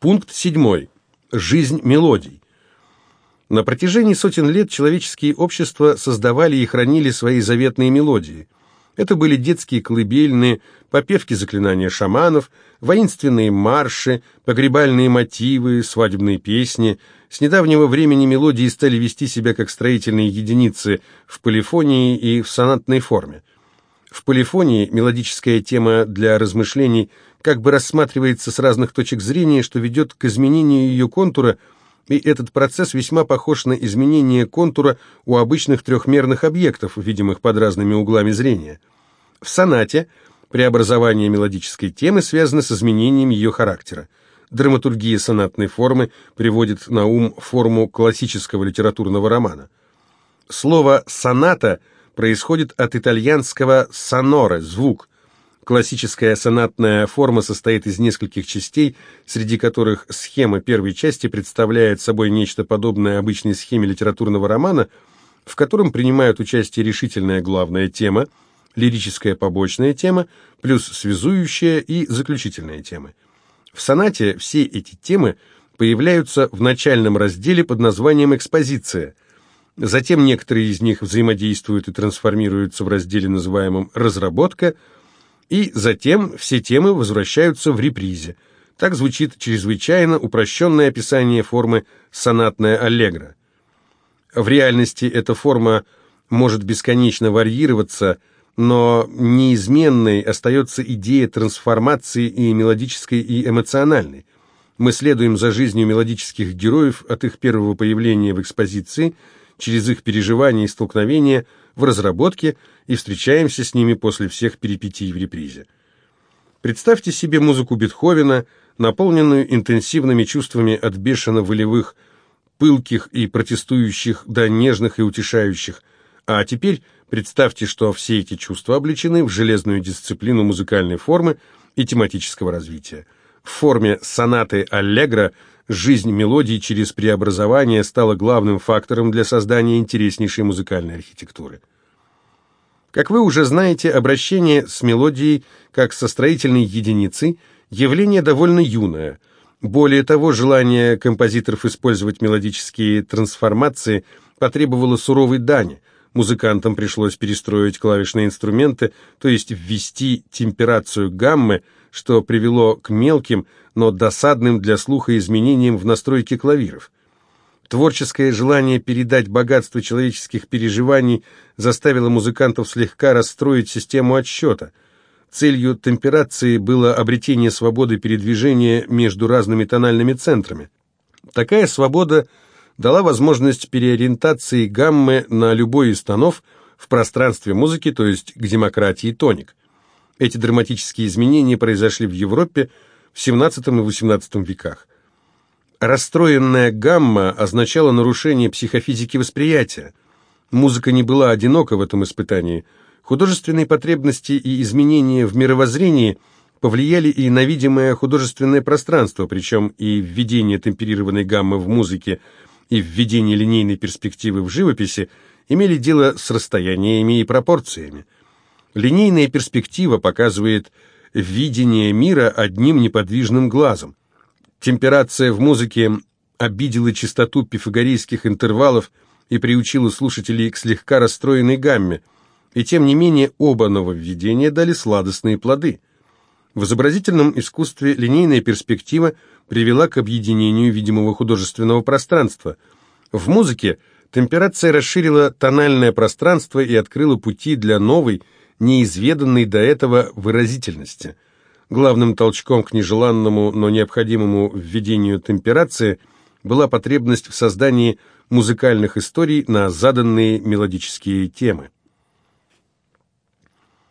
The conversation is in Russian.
Пункт 7. Жизнь мелодий. На протяжении сотен лет человеческие общества создавали и хранили свои заветные мелодии. Это были детские колыбельные, попевки заклинания шаманов, воинственные марши, погребальные мотивы, свадебные песни. С недавнего времени мелодии стали вести себя как строительные единицы в полифонии и в сонатной форме. В полифонии мелодическая тема для размышлений как бы рассматривается с разных точек зрения, что ведет к изменению ее контура, и этот процесс весьма похож на изменение контура у обычных трехмерных объектов, видимых под разными углами зрения. В сонате преобразование мелодической темы связано с изменением ее характера. Драматургия сонатной формы приводит на ум форму классического литературного романа. Слово «соната» происходит от итальянского «sonore» – «звук». Классическая сонатная форма состоит из нескольких частей, среди которых схема первой части представляет собой нечто подобное обычной схеме литературного романа, в котором принимают участие решительная главная тема, лирическая побочная тема, плюс связующая и заключительная темы. В сонате все эти темы появляются в начальном разделе под названием «экспозиция», Затем некоторые из них взаимодействуют и трансформируются в разделе, называемом «разработка», и затем все темы возвращаются в репризе. Так звучит чрезвычайно упрощенное описание формы «сонатная аллегро». В реальности эта форма может бесконечно варьироваться, но неизменной остается идея трансформации и мелодической, и эмоциональной. Мы следуем за жизнью мелодических героев от их первого появления в экспозиции – через их переживания и столкновения в разработке и встречаемся с ними после всех перипетий в репризе. Представьте себе музыку Бетховена, наполненную интенсивными чувствами от бешено-волевых, пылких и протестующих до нежных и утешающих, а теперь представьте, что все эти чувства облечены в железную дисциплину музыкальной формы и тематического развития. В форме сонаты «Аллегро» жизнь мелодии через преобразование стала главным фактором для создания интереснейшей музыкальной архитектуры. Как вы уже знаете, обращение с мелодией как со строительной единицей – явление довольно юное. Более того, желание композиторов использовать мелодические трансформации потребовало суровой дани. Музыкантам пришлось перестроить клавишные инструменты, то есть ввести темперацию гаммы, что привело к мелким – но досадным для слуха изменениям в настройке клавиров. Творческое желание передать богатство человеческих переживаний заставило музыкантов слегка расстроить систему отсчета. Целью темперации было обретение свободы передвижения между разными тональными центрами. Такая свобода дала возможность переориентации гаммы на любой из тонов в пространстве музыки, то есть к демократии тоник. Эти драматические изменения произошли в Европе в XVII и XVIII веках. Расстроенная гамма означала нарушение психофизики восприятия. Музыка не была одинока в этом испытании. Художественные потребности и изменения в мировоззрении повлияли и на видимое художественное пространство, причем и введение темперированной гаммы в музыке и введение линейной перспективы в живописи имели дело с расстояниями и пропорциями. Линейная перспектива показывает видение мира одним неподвижным глазом. Темперация в музыке обидела чистоту пифагорейских интервалов и приучила слушателей к слегка расстроенной гамме, и тем не менее оба нововведения дали сладостные плоды. В изобразительном искусстве линейная перспектива привела к объединению видимого художественного пространства. В музыке темперация расширила тональное пространство и открыла пути для новой, неизведанной до этого выразительности. Главным толчком к нежеланному, но необходимому введению темперации была потребность в создании музыкальных историй на заданные мелодические темы.